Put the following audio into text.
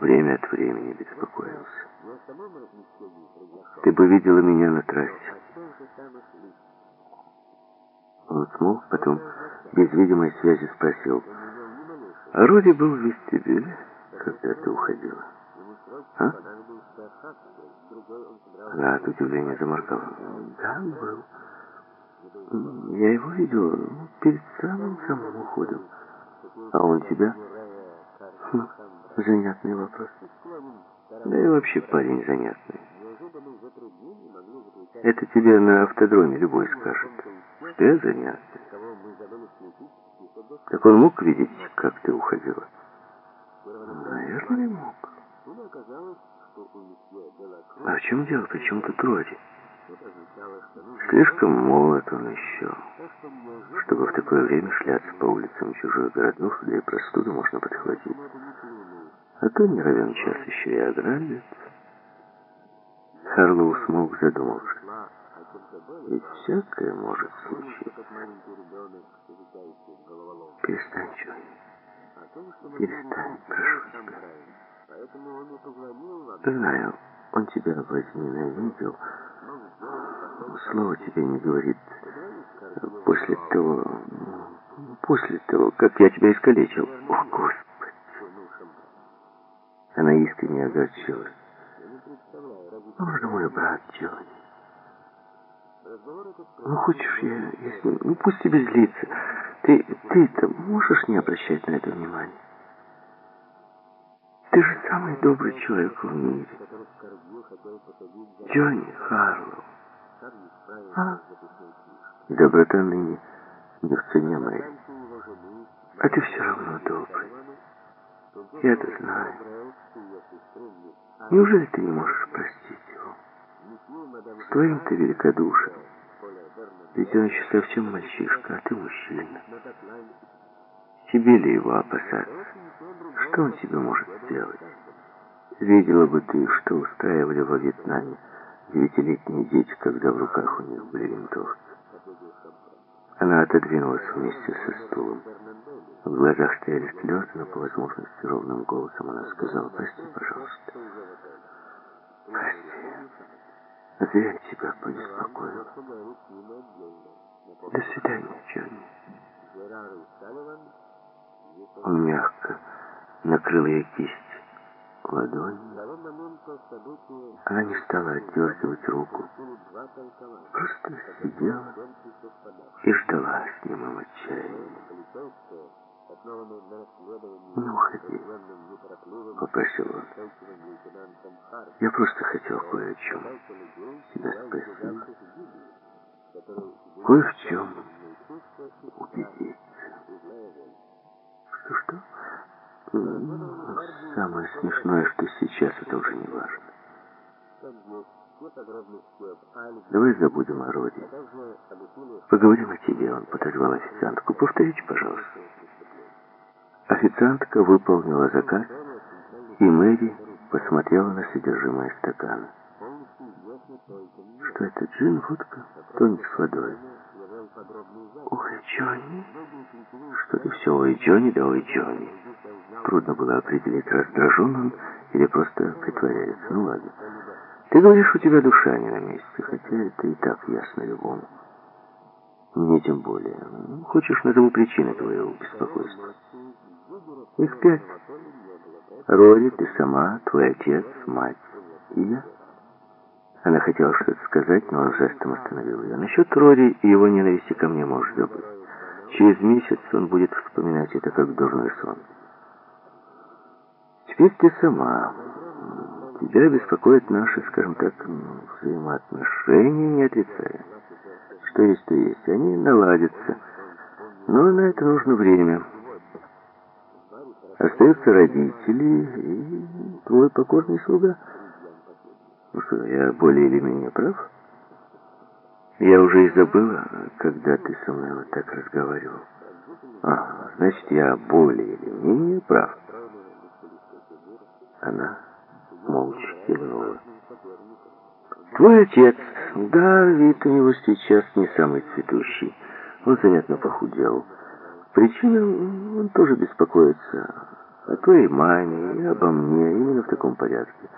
время от времени беспокоился. Ты бы видела меня на трассе. Он смолк, потом без видимой связи спросил. А Руди был в вестибюле, когда ты уходила? А? Она от удивления заморгала. Да, был. Я его видел перед самым-самым уходом. А он тебя? Хм, занятный вопрос. Да и вообще парень занятный. Это тебе на автодроме любой скажет. Что я занятный. Так он мог видеть, как ты уходила? Наверное, мог. А в чем дело? Почему тут Роди? Слишком молод он еще, чтобы в такое время шляться по улицам чужой городов, где и простуду можно подхватить. А то не равен час еще и ограбят. Харлоу смог задумавшись. Ведь всякое может случиться. Перестань, Джонни. Перестань, прошу тебя. Знаю, он тебя возненавидел. Слово тебе не говорит. После того... После того, как я тебя искалечил. О, Господи! Она искренне огорчилась. Он же мой брат Джонни. Ну, хочешь, я, если... Ну, пусть тебе злится. Ты, ты-то можешь не обращать на это внимания? Ты же самый добрый человек в мире. Джонни Харлоу. А? Доброта ныне не в цене моей. А ты все равно добрый. Я это знаю. Неужели ты не можешь простить его? С твоим-то великодушием. Ведь он еще совсем мальчишка, а ты мужчина. Тебе ли его опасаться? Что он тебе может сделать? Видела бы ты, что устраивали во Вьетнаме девятилетние дети, когда в руках у них были винтовки. Она отодвинулась вместе со стулом. В глазах стояли слезы, но по возможности ровным голосом она сказала, прости, пожалуйста. Прости. Зря тебя побеспокоила. До свидания, Джонни. Он мягко накрыл ее кисть ладонью. Она не стала отдергивать руку. Просто сидела и ждала с немым отчаянием. «Не уходи», — попросил он. «Я просто хотел кое о чем тебя спросить. Кое в чем убедиться». Что-что? Самое смешное, что сейчас это уже не важно. Давай забудем о роде. Поговорим о тебе. Он подозвал официантку. Повторите, пожалуйста. Официантка выполнила заказ, и Мэри посмотрела на содержимое стакана. Что это, джин, водка, тоник с водой? Ой, Джонни. Что ты все, ой, Джонни, да ой, Джонни. Трудно было определить, раздражен он или просто притворяется. Ну ладно. Ты говоришь, у тебя душа не на месте, хотя это и так ясно любому. Мне тем более. Хочешь, назову причины твоего беспокойства. Их пять. Роди, ты сама, твой отец, мать и я. Она хотела что-то сказать, но он жестом остановил ее. Насчет Рори и его ненависти ко мне можешь забыть. Через месяц он будет вспоминать это как дурной сон. Теперь ты сама. Тебя беспокоят наши, скажем так, взаимоотношения, не отрицая. Что есть, то есть. Они наладятся. Но на это нужно время. Остаются родители и твой покорный слуга — ну что, я более или менее прав? Я уже и забыла, когда ты со мной вот так разговаривал. А, значит, я более или менее прав. Она молча кивнула. Твой отец, да, вид у него сейчас не самый цветущий. Он заметно похудел. Причина, он тоже беспокоится О твоей маме и обо мне, именно в таком порядке.